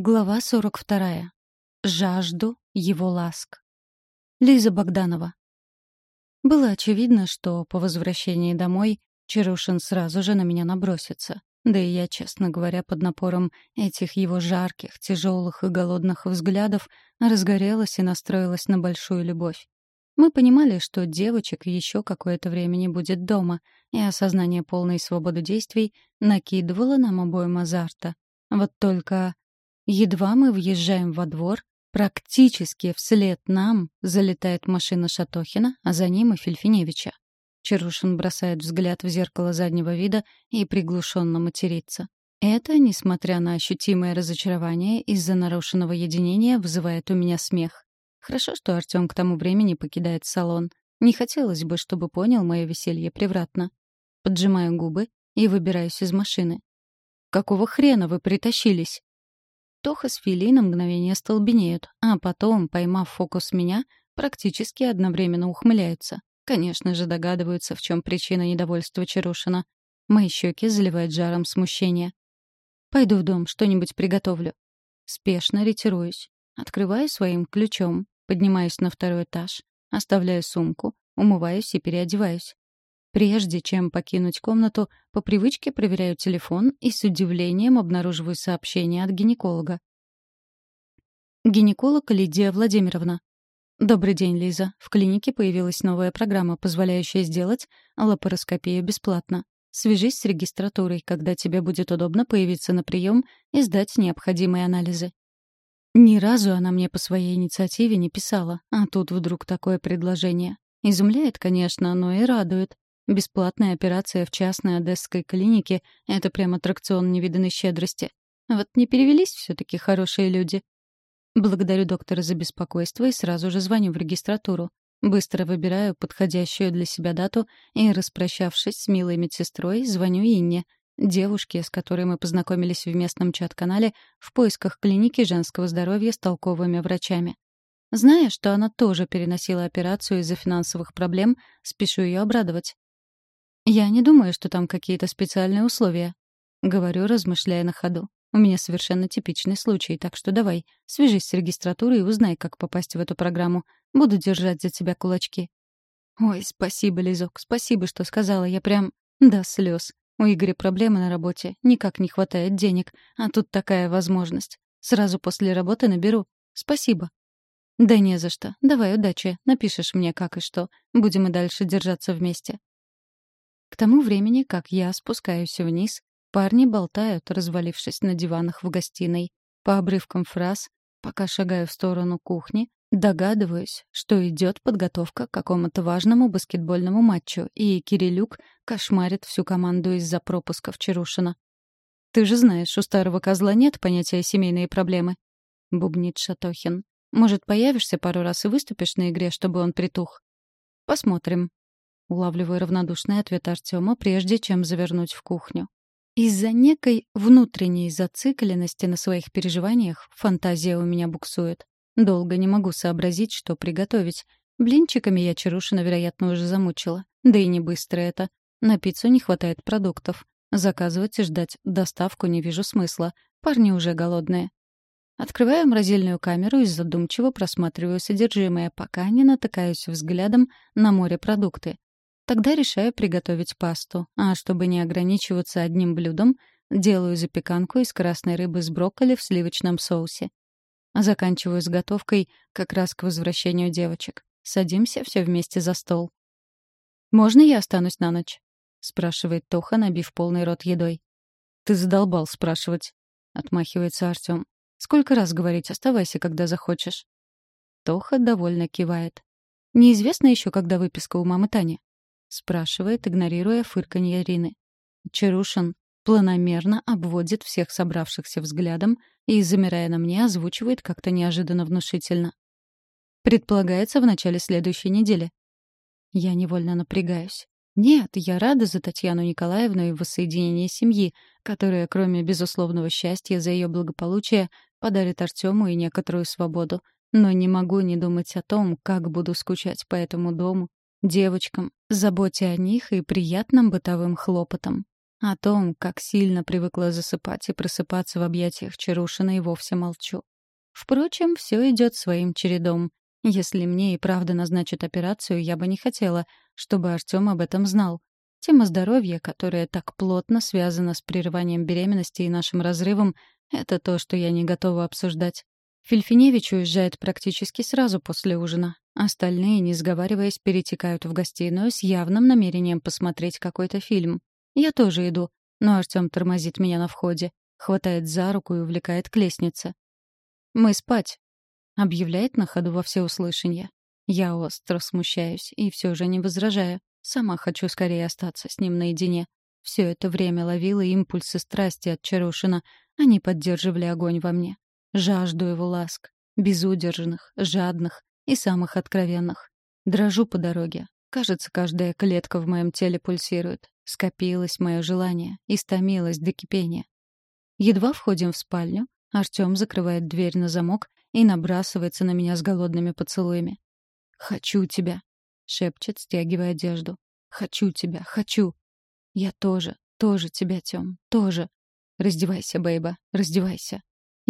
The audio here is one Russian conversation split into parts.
Глава 42. Жажду его ласк. Лиза Богданова. Было очевидно, что по возвращении домой Чарушин сразу же на меня набросится. Да и я, честно говоря, под напором этих его жарких, тяжелых и голодных взглядов разгорелась и настроилась на большую любовь. Мы понимали, что девочек еще какое-то время не будет дома, и осознание полной свободы действий накидывало нам обоим азарта. Вот только Едва мы въезжаем во двор, практически вслед нам залетает машина Шатохина, а за ним и Фельфиневича. Чарушин бросает взгляд в зеркало заднего вида и приглушенно матерится. Это, несмотря на ощутимое разочарование из-за нарушенного единения, вызывает у меня смех. Хорошо, что Артём к тому времени покидает салон. Не хотелось бы, чтобы понял мое веселье превратно. Поджимаю губы и выбираюсь из машины. «Какого хрена вы притащились?» Тоха с Фили на мгновение столбенеют, а потом, поймав фокус меня, практически одновременно ухмыляются. Конечно же, догадываются, в чем причина недовольства Чарушина. Мои щеки заливают жаром смущения. «Пойду в дом, что-нибудь приготовлю». Спешно ретируюсь. Открываю своим ключом, поднимаюсь на второй этаж, оставляю сумку, умываюсь и переодеваюсь. Прежде чем покинуть комнату, по привычке проверяю телефон и с удивлением обнаруживаю сообщение от гинеколога. Гинеколог Лидия Владимировна. Добрый день, Лиза. В клинике появилась новая программа, позволяющая сделать лапароскопию бесплатно. Свяжись с регистратурой, когда тебе будет удобно появиться на прием и сдать необходимые анализы. Ни разу она мне по своей инициативе не писала, а тут вдруг такое предложение. Изумляет, конечно, но и радует. Бесплатная операция в частной одесской клинике — это прям аттракцион невиданной щедрости. Вот не перевелись все таки хорошие люди. Благодарю доктора за беспокойство и сразу же звоню в регистратуру. Быстро выбираю подходящую для себя дату и, распрощавшись с милой медсестрой, звоню Инне, девушке, с которой мы познакомились в местном чат-канале в поисках клиники женского здоровья с толковыми врачами. Зная, что она тоже переносила операцию из-за финансовых проблем, спешу ее обрадовать. «Я не думаю, что там какие-то специальные условия», — говорю, размышляя на ходу. «У меня совершенно типичный случай, так что давай, свяжись с регистратурой и узнай, как попасть в эту программу. Буду держать за тебя кулачки». «Ой, спасибо, Лизок, спасибо, что сказала. Я прям... до слез. У Игоря проблемы на работе, никак не хватает денег, а тут такая возможность. Сразу после работы наберу. Спасибо». «Да не за что. Давай, удачи. Напишешь мне, как и что. Будем и дальше держаться вместе». К тому времени, как я спускаюсь вниз, парни болтают, развалившись на диванах в гостиной. По обрывкам фраз, пока шагаю в сторону кухни, догадываюсь, что идет подготовка к какому-то важному баскетбольному матчу, и Кирилюк кошмарит всю команду из-за пропусков Чарушина. «Ты же знаешь, у старого козла нет понятия «семейные проблемы», — бубнит Шатохин. «Может, появишься пару раз и выступишь на игре, чтобы он притух?» «Посмотрим», Улавливаю равнодушный ответ Артема, прежде чем завернуть в кухню. Из-за некой внутренней зацикленности на своих переживаниях фантазия у меня буксует. Долго не могу сообразить, что приготовить. Блинчиками я Чарушина, вероятно, уже замучила. Да и не быстро это. На пиццу не хватает продуктов. Заказывать и ждать доставку не вижу смысла. Парни уже голодные. Открываю морозильную камеру и задумчиво просматриваю содержимое, пока не натыкаюсь взглядом на морепродукты. Тогда решаю приготовить пасту, а чтобы не ограничиваться одним блюдом, делаю запеканку из красной рыбы с брокколи в сливочном соусе. Заканчиваю с готовкой как раз к возвращению девочек. Садимся все вместе за стол. «Можно я останусь на ночь?» — спрашивает Тоха, набив полный рот едой. «Ты задолбал спрашивать», — отмахивается Артём. «Сколько раз говорить, оставайся, когда захочешь». Тоха довольно кивает. «Неизвестно еще, когда выписка у мамы Тани?» — спрашивает, игнорируя фырканье Рины. Чарушин планомерно обводит всех собравшихся взглядом и, замирая на мне, озвучивает как-то неожиданно внушительно. Предполагается в начале следующей недели. Я невольно напрягаюсь. Нет, я рада за Татьяну Николаевну и воссоединение семьи, которая, кроме безусловного счастья за ее благополучие, подарит Артему и некоторую свободу. Но не могу не думать о том, как буду скучать по этому дому, девочкам, заботе о них и приятным бытовым хлопотам. О том, как сильно привыкла засыпать и просыпаться в объятиях Чарушина, и вовсе молчу. Впрочем, все идет своим чередом. Если мне и правда назначат операцию, я бы не хотела, чтобы Артем об этом знал. Тема здоровья, которая так плотно связана с прерыванием беременности и нашим разрывом, это то, что я не готова обсуждать. Фельфиневич уезжает практически сразу после ужина. Остальные, не сговариваясь, перетекают в гостиную с явным намерением посмотреть какой-то фильм. Я тоже иду, но Артем тормозит меня на входе, хватает за руку и увлекает к лестнице. «Мы спать», — объявляет на ходу во всеуслышание. Я остро смущаюсь и все же не возражаю. Сама хочу скорее остаться с ним наедине. Все это время ловила импульсы страсти от Чарушина. Они поддерживали огонь во мне. Жажду его ласк. Безудержных, жадных и самых откровенных. Дрожу по дороге. Кажется, каждая клетка в моем теле пульсирует. Скопилось мое желание, истомилось до кипения. Едва входим в спальню, Артем закрывает дверь на замок и набрасывается на меня с голодными поцелуями. «Хочу тебя», — шепчет, стягивая одежду. «Хочу тебя, хочу». «Я тоже, тоже тебя, Тём, тоже». «Раздевайся, бейба, раздевайся».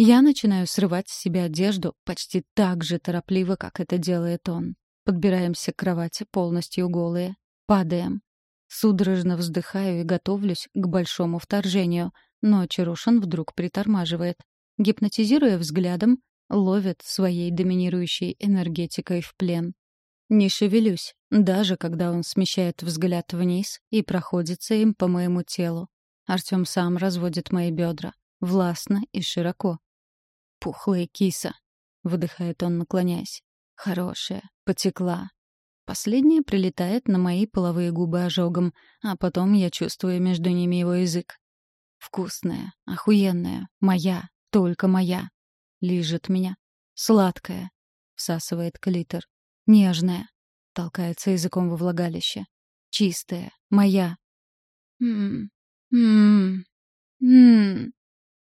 Я начинаю срывать с себя одежду почти так же торопливо, как это делает он. Подбираемся к кровати полностью голые. Падаем. Судорожно вздыхаю и готовлюсь к большому вторжению, но Чарушин вдруг притормаживает гипнотизируя взглядом, ловит своей доминирующей энергетикой в плен. Не шевелюсь, даже когда он смещает взгляд вниз и проходится им по моему телу. Артем сам разводит мои бедра, властно и широко. «Пухлая киса», — выдыхает он, наклоняясь. «Хорошая, потекла». Последняя прилетает на мои половые губы ожогом, а потом я чувствую между ними его язык. Вкусная, охуенная, моя, только моя. Лижет меня. Сладкая. Всасывает клитор. Нежная. Толкается языком во влагалище. Чистая. Моя. Ммм. Ммм. Ммм.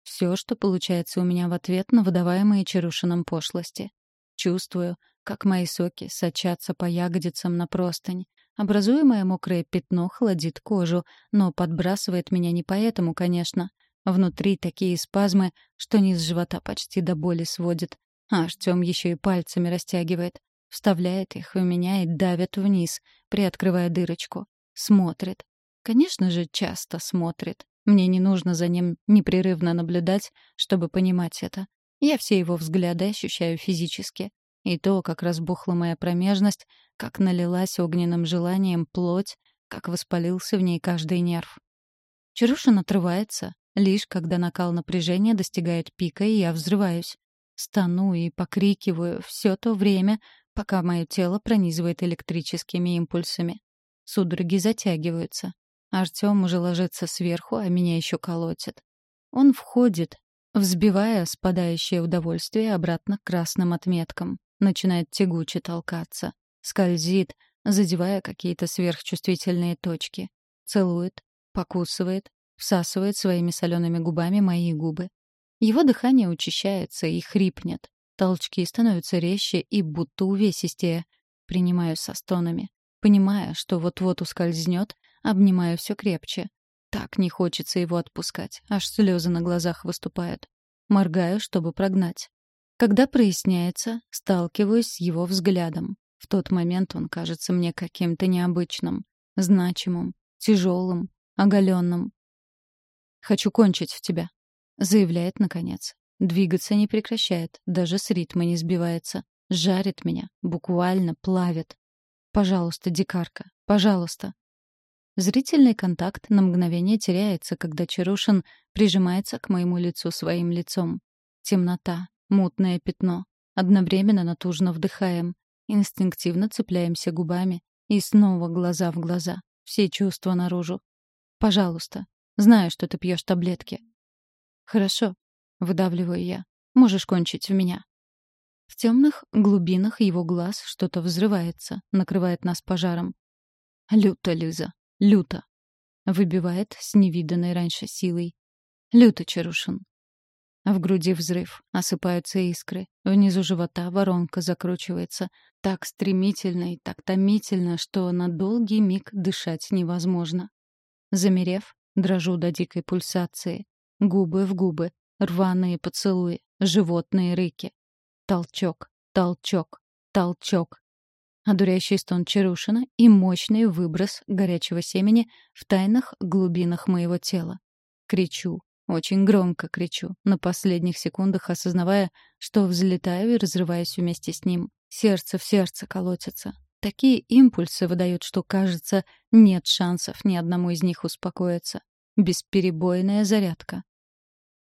Все, что получается у меня в ответ на выдаваемые Чарушином пошлости. Чувствую, как мои соки сочатся по ягодицам на простынь. Образуемое мокрое пятно холодит кожу, но подбрасывает меня не поэтому, конечно. Внутри такие спазмы, что низ живота почти до боли сводит. А Артём еще и пальцами растягивает. Вставляет их в меня и давит вниз, приоткрывая дырочку. Смотрит. Конечно же, часто смотрит. Мне не нужно за ним непрерывно наблюдать, чтобы понимать это. Я все его взгляды ощущаю физически. И то, как разбухла моя промежность, как налилась огненным желанием плоть, как воспалился в ней каждый нерв. Чарушин отрывается, Лишь когда накал напряжения достигает пика, и я взрываюсь. Стану и покрикиваю все то время, пока мое тело пронизывает электрическими импульсами. Судороги затягиваются. Артем уже ложится сверху, а меня еще колотит. Он входит, взбивая спадающее удовольствие обратно к красным отметкам. Начинает тягуче толкаться. Скользит, задевая какие-то сверхчувствительные точки. Целует, покусывает, всасывает своими солеными губами мои губы. Его дыхание учащается и хрипнет. Толчки становятся резче и будто увесистее. Принимаю со стонами. Понимая, что вот-вот ускользнет, обнимаю все крепче. Так не хочется его отпускать, аж слезы на глазах выступают. Моргаю, чтобы прогнать. Когда проясняется, сталкиваюсь с его взглядом. В тот момент он кажется мне каким-то необычным, значимым, тяжелым, оголенным. «Хочу кончить в тебя», — заявляет наконец. Двигаться не прекращает, даже с ритма не сбивается. Жарит меня, буквально плавит. «Пожалуйста, дикарка, пожалуйста». Зрительный контакт на мгновение теряется, когда Чарушин прижимается к моему лицу своим лицом. Темнота, мутное пятно. Одновременно натужно вдыхаем. Инстинктивно цепляемся губами. И снова глаза в глаза. Все чувства наружу. «Пожалуйста, Знаю, что ты пьешь таблетки. Хорошо, выдавливаю я. Можешь кончить в меня. В темных глубинах его глаз что-то взрывается, накрывает нас пожаром. Люто, Лиза, люто. Выбивает с невиданной раньше силой. Люто, Чарушин. В груди взрыв, осыпаются искры. Внизу живота воронка закручивается. Так стремительно и так томительно, что на долгий миг дышать невозможно. Замерев, Дрожу до дикой пульсации. Губы в губы, рваные поцелуи, животные рыки. Толчок, толчок, толчок. Одуряющий стон Чарушина и мощный выброс горячего семени в тайных глубинах моего тела. Кричу, очень громко кричу, на последних секундах осознавая, что взлетаю и разрываюсь вместе с ним. Сердце в сердце колотится. Такие импульсы выдают, что, кажется, нет шансов ни одному из них успокоиться. Бесперебойная зарядка.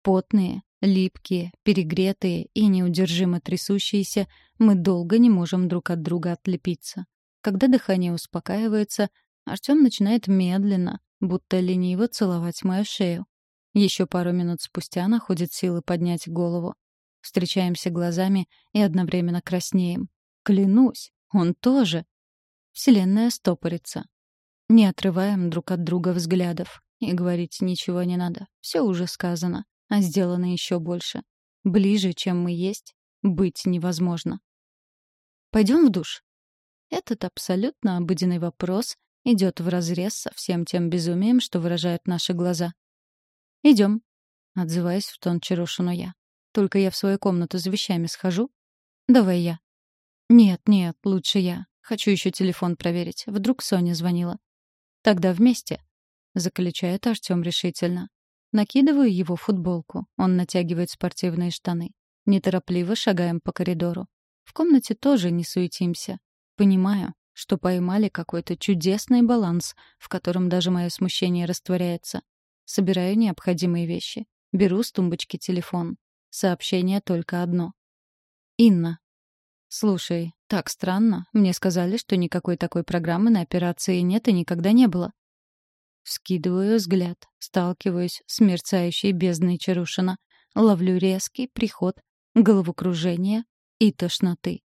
Потные, липкие, перегретые и неудержимо трясущиеся, мы долго не можем друг от друга отлепиться. Когда дыхание успокаивается, Артём начинает медленно, будто лениво целовать мою шею. Еще пару минут спустя находит силы поднять голову. Встречаемся глазами и одновременно краснеем. Клянусь, он тоже. Вселенная стопорится. Не отрываем друг от друга взглядов. И говорить ничего не надо. Все уже сказано, а сделано еще больше. Ближе, чем мы есть, быть невозможно. Пойдем в душ. Этот абсолютно обыденный вопрос идет вразрез со всем тем безумием, что выражают наши глаза. Идем, отзываясь в тон Чарушину я. Только я в свою комнату за вещами схожу. Давай я. Нет, нет, лучше я. Хочу еще телефон проверить. Вдруг Соня звонила. Тогда вместе. Заключает Артем решительно. Накидываю его футболку. Он натягивает спортивные штаны. Неторопливо шагаем по коридору. В комнате тоже не суетимся. Понимаю, что поймали какой-то чудесный баланс, в котором даже мое смущение растворяется. Собираю необходимые вещи. Беру с тумбочки телефон. Сообщение только одно. Инна. «Слушай, так странно. Мне сказали, что никакой такой программы на операции нет и никогда не было». Скидываю взгляд, сталкиваюсь с мерцающей бездной Чарушина, ловлю резкий приход, головокружение и тошноты.